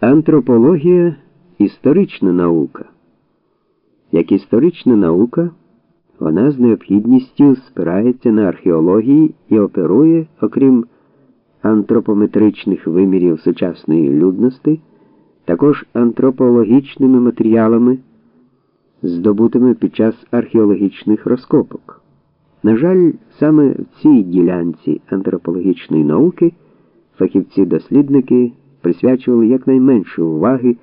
Антропологія історична наука. Як історична наука, вона з необхідністю спирається на археології і оперує, окрім антропометричних вимірів сучасної людності, також антропологічними матеріалами, здобутими під час археологічних розкопок. На жаль, саме в цій ділянці антропологічної науки фахівці-дослідники присвячували якнайменше уваги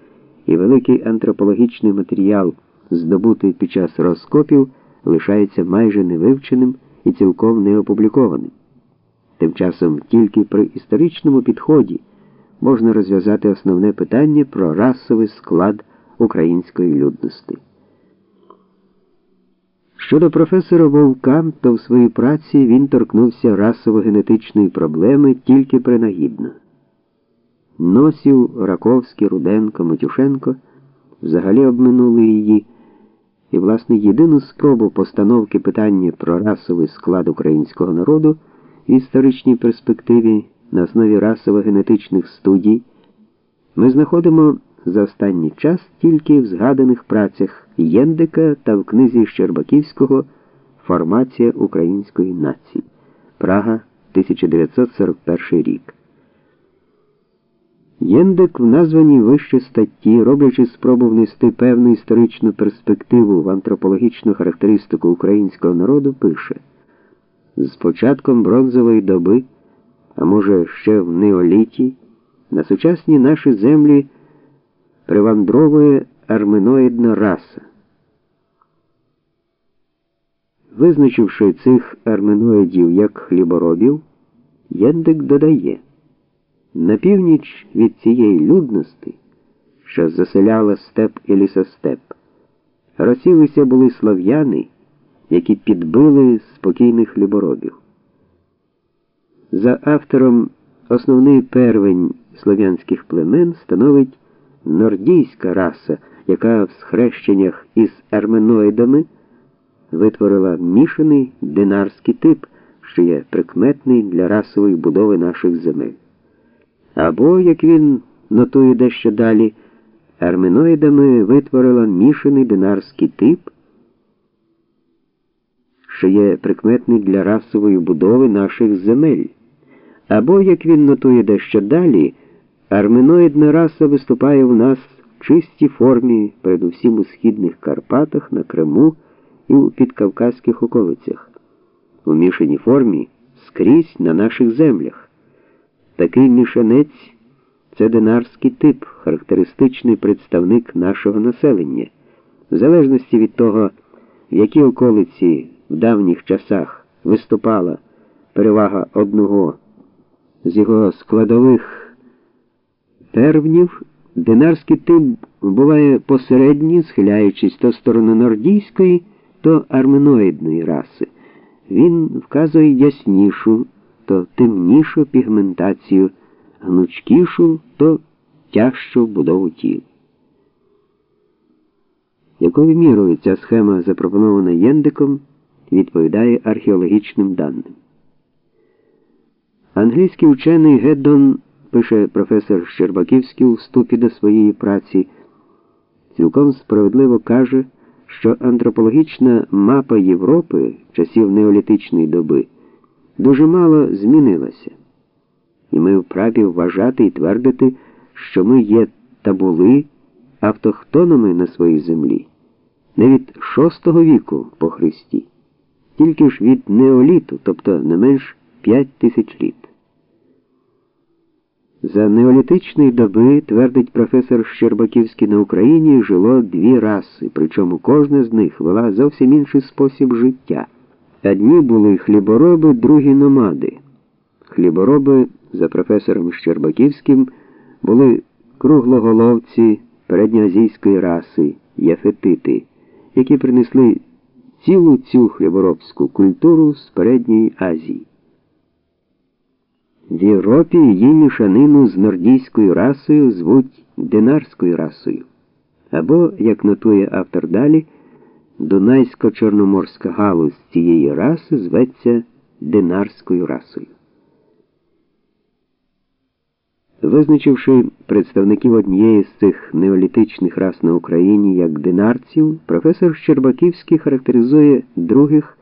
і великий антропологічний матеріал, здобутий під час розкопів, лишається майже невивченим і цілком неопублікованим. Тим часом тільки при історичному підході можна розв'язати основне питання про расовий склад української людності. Щодо професора Вовка, то в своїй праці він торкнувся расово-генетичної проблеми тільки принагідно. Носів, Раковський, Руденко, Матюшенко взагалі обминули її, і, власне, єдину спробу постановки питання про расовий склад українського народу в історичній перспективі на основі расово-генетичних студій ми знаходимо за останній час тільки в згаданих працях Єндика та в книзі Щербаківського Формація української нації Прага 1941 рік. Єндик в названій вище статті, роблячи спробу внести певну історичну перспективу в антропологічну характеристику українського народу, пише з початком бронзової доби, а може ще в неоліті, на сучасні наші землі привандровує арменоїдна раса. Визначивши цих арменоїдів як хліборобів, Єндик додає. На північ від цієї людності, що заселяла степ і лісостеп, розсілися були слав'яни, які підбили спокійних хліборобів. За автором основний первень слов'янських племен становить нордійська раса, яка в схрещеннях із арменоїдами витворила мішаний динарський тип, що є прикметний для расової будови наших земель. Або, як він нотує дещо далі, арменоїдами витворила мішаний динарський тип, що є прикметний для расової будови наших земель. Або, як він нотує дещо далі, арменоїдна раса виступає в нас в чистій формі, передусім у східних Карпатах, на Криму і у підкавказьких околицях, у мішаній формі скрізь на наших землях. Такий мішанець це динарський тип, характеристичний представник нашого населення. В залежності від того, в якій околиці в давніх часах виступала перевага одного з його складових тервнів, динарський тип буває посередній, схиляючись то в сторону нордійської, то арменоїдної раси. Він вказує яснішу то темнішу пігментацію, гнучкішу, то тяжчу будову тіл. Якою мірою ця схема, запропонована Єндиком, відповідає археологічним даним? Англійський учений Геддон, пише професор Щербаківський у вступі до своєї праці, цілком справедливо каже, що антропологічна мапа Європи часів неолітичної доби дуже мало змінилася, і ми вправі вважати і твердити, що ми є та були автохтонами на своїй землі, не від VI віку по Христі, тільки ж від неоліту, тобто не менш 5 тисяч літ. За неолітичної доби, твердить професор Щербаківський, на Україні жило дві раси, причому кожна з них вела зовсім інший спосіб життя. Одні були хлібороби, другі номади. Хлібороби, за професором Щербаківським, були круглоголовці передньоазійської раси, єфетити, які принесли цілу цю хліборобську культуру з передньої Азії. В Європі її мішанину з нордійською расою звуть динарською расою. Або, як нотує автор далі, Дунайсько-Чорноморська галузь цієї раси зветься динарською расою. Визначивши представників однієї з цих неолітичних рас на Україні як динарців, професор Щербаківський характеризує других